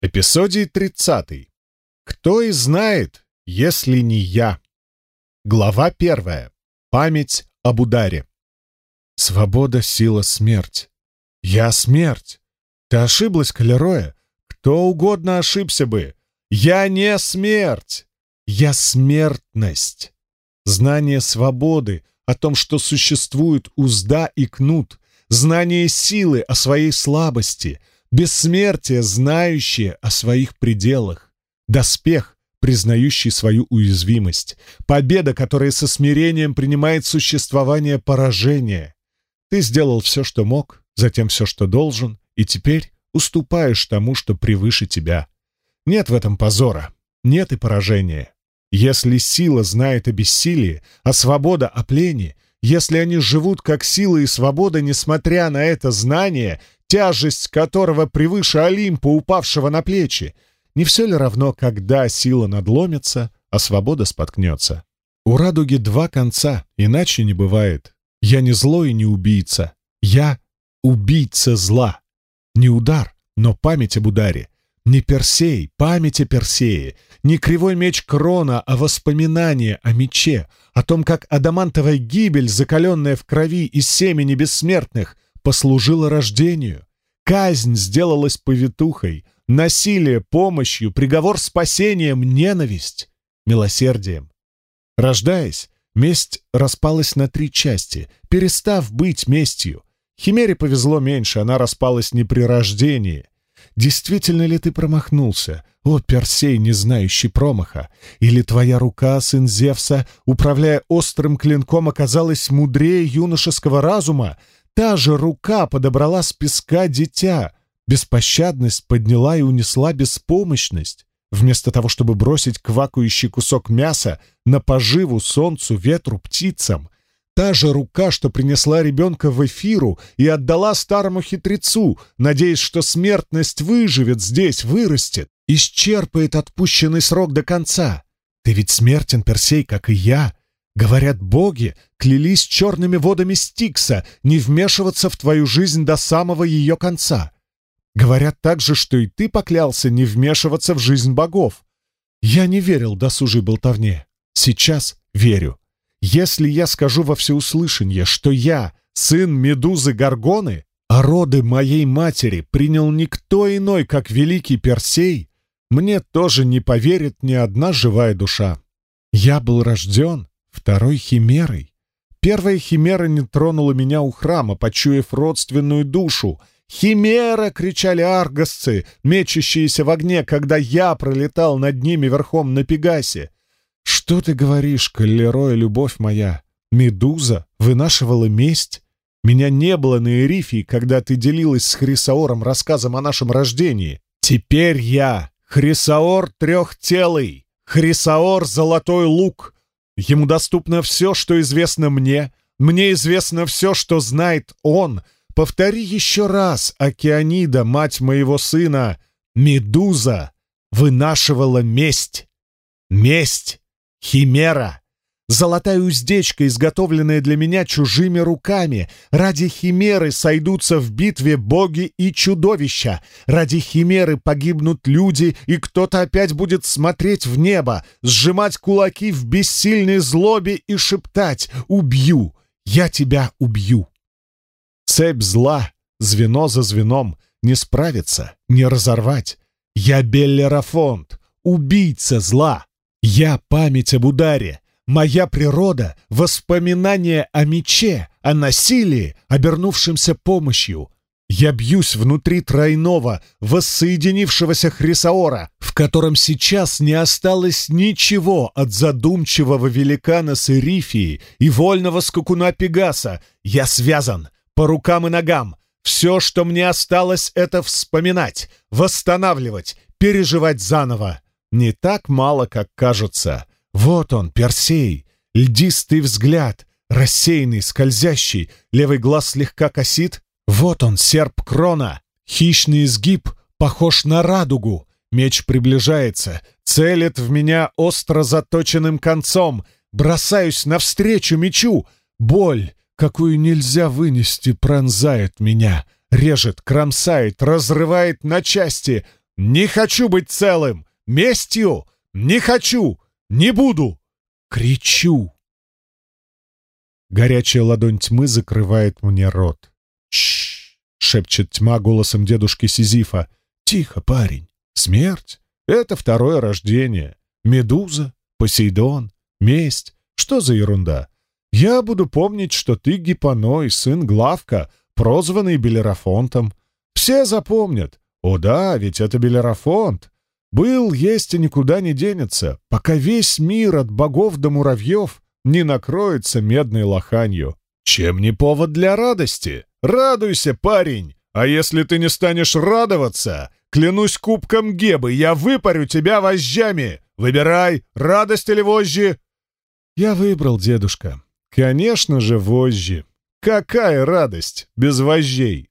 Эпизодий 30. Кто и знает, если не я? Глава 1. Память об ударе. Свобода, сила, смерть. Я смерть. Ты ошиблась, Калероя? Кто угодно ошибся бы. Я не смерть. Я смертность. Знание свободы о том, что существует узда и кнут. Знание силы о своей слабости — бессмертие, знающее о своих пределах, доспех, признающий свою уязвимость, победа, которая со смирением принимает существование поражения. Ты сделал все, что мог, затем все, что должен, и теперь уступаешь тому, что превыше тебя. Нет в этом позора, нет и поражения. Если сила знает о бессилии, а свобода о плене, если они живут как сила и свобода, несмотря на это знание, тяжесть которого превыше Олимпа, упавшего на плечи. Не все ли равно, когда сила надломится, а свобода споткнется? У радуги два конца, иначе не бывает. Я не злой и не убийца. Я убийца зла. Не удар, но память об ударе. Не Персей, память о Персее. Не кривой меч Крона, а воспоминание о мече, о том, как адамантовая гибель, закаленная в крови из семени бессмертных, послужила рождению. Казнь сделалась повитухой, насилие — помощью, приговор — спасением, ненависть — милосердием. Рождаясь, месть распалась на три части, перестав быть местью. Химере повезло меньше, она распалась не при рождении. Действительно ли ты промахнулся, о, Персей, не знающий промаха? Или твоя рука, сын Зевса, управляя острым клинком, оказалась мудрее юношеского разума, Та же рука подобрала с песка дитя. Беспощадность подняла и унесла беспомощность. Вместо того, чтобы бросить квакающий кусок мяса на поживу солнцу, ветру, птицам. Та же рука, что принесла ребенка в эфиру и отдала старому хитрецу, надеясь, что смертность выживет здесь, вырастет, исчерпает отпущенный срок до конца. Ты ведь смертен, Персей, как и я, Говорят, боги клялись черными водами Стикса не вмешиваться в твою жизнь до самого ее конца. Говорят также, что и ты поклялся не вмешиваться в жизнь богов. Я не верил досужей болтовне. Сейчас верю. Если я скажу во всеуслышание, что я сын Медузы Гаргоны, а роды моей матери принял никто иной, как великий Персей, мне тоже не поверит ни одна живая душа. Я был рожден второй химерой. Первая химера не тронула меня у храма, почуяв родственную душу. «Химера!» — кричали аргосцы, мечущиеся в огне, когда я пролетал над ними верхом на Пегасе. «Что ты говоришь, Каллероя, любовь моя? Медуза вынашивала месть? Меня не было на Эрифии, когда ты делилась с Хрисаором рассказом о нашем рождении. Теперь я Хрисаор трехтелый, Хрисаор золотой лук, Ему доступно все, что известно мне, мне известно все, что знает он. Повтори еще раз, Океанида, мать моего сына, Медуза вынашивала месть. Месть! Химера! Золотая уздечка, изготовленная для меня чужими руками. Ради химеры сойдутся в битве боги и чудовища. Ради химеры погибнут люди, и кто-то опять будет смотреть в небо, сжимать кулаки в бессильной злобе и шептать «Убью! Я тебя убью!» Цепь зла, звено за звеном, не справится, не разорвать. Я Беллерафонт, убийца зла. Я память об ударе, Моя природа — воспоминание о мече, о насилии, обернувшемся помощью. Я бьюсь внутри тройного, воссоединившегося Хрисаора, в котором сейчас не осталось ничего от задумчивого великана Серифии и вольного скакуна Пегаса. Я связан по рукам и ногам. Все, что мне осталось, это вспоминать, восстанавливать, переживать заново. Не так мало, как кажется. Вот он, Персей, льдистый взгляд, рассеянный, скользящий, левый глаз слегка косит. Вот он, серп крона, хищный изгиб, похож на радугу. Меч приближается, целит в меня остро заточенным концом. Бросаюсь навстречу мечу. Боль, какую нельзя вынести, пронзает меня. Режет, кромсает, разрывает на части. Не хочу быть целым! Местью! Не хочу! Не буду! Кричу!» Горячая ладонь тьмы закрывает мне рот. «Чш!» — шепчет тьма голосом дедушки Сизифа. «Тихо, парень. Смерть — это второе рождение. Медуза, Посейдон, месть. Что за ерунда? Я буду помнить, что ты Гипоной, сын Главка, прозванный Белерафонтом. Все запомнят. О да, ведь это Белерафонт. Был, есть и никуда не денется, пока весь мир от богов до муравьев не накроется медной лоханью. Чем не повод для радости? Радуйся, парень! А если ты не станешь радоваться, клянусь кубком Гебы, я выпарю тебя вожжами! Выбирай, радость или вожжи!» Я выбрал, дедушка. Конечно же, вожжи. Какая радость без вожжей!